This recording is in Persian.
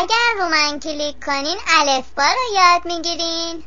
اگر رو من کلیک کنین الفبا رو یاد می‌گیرین.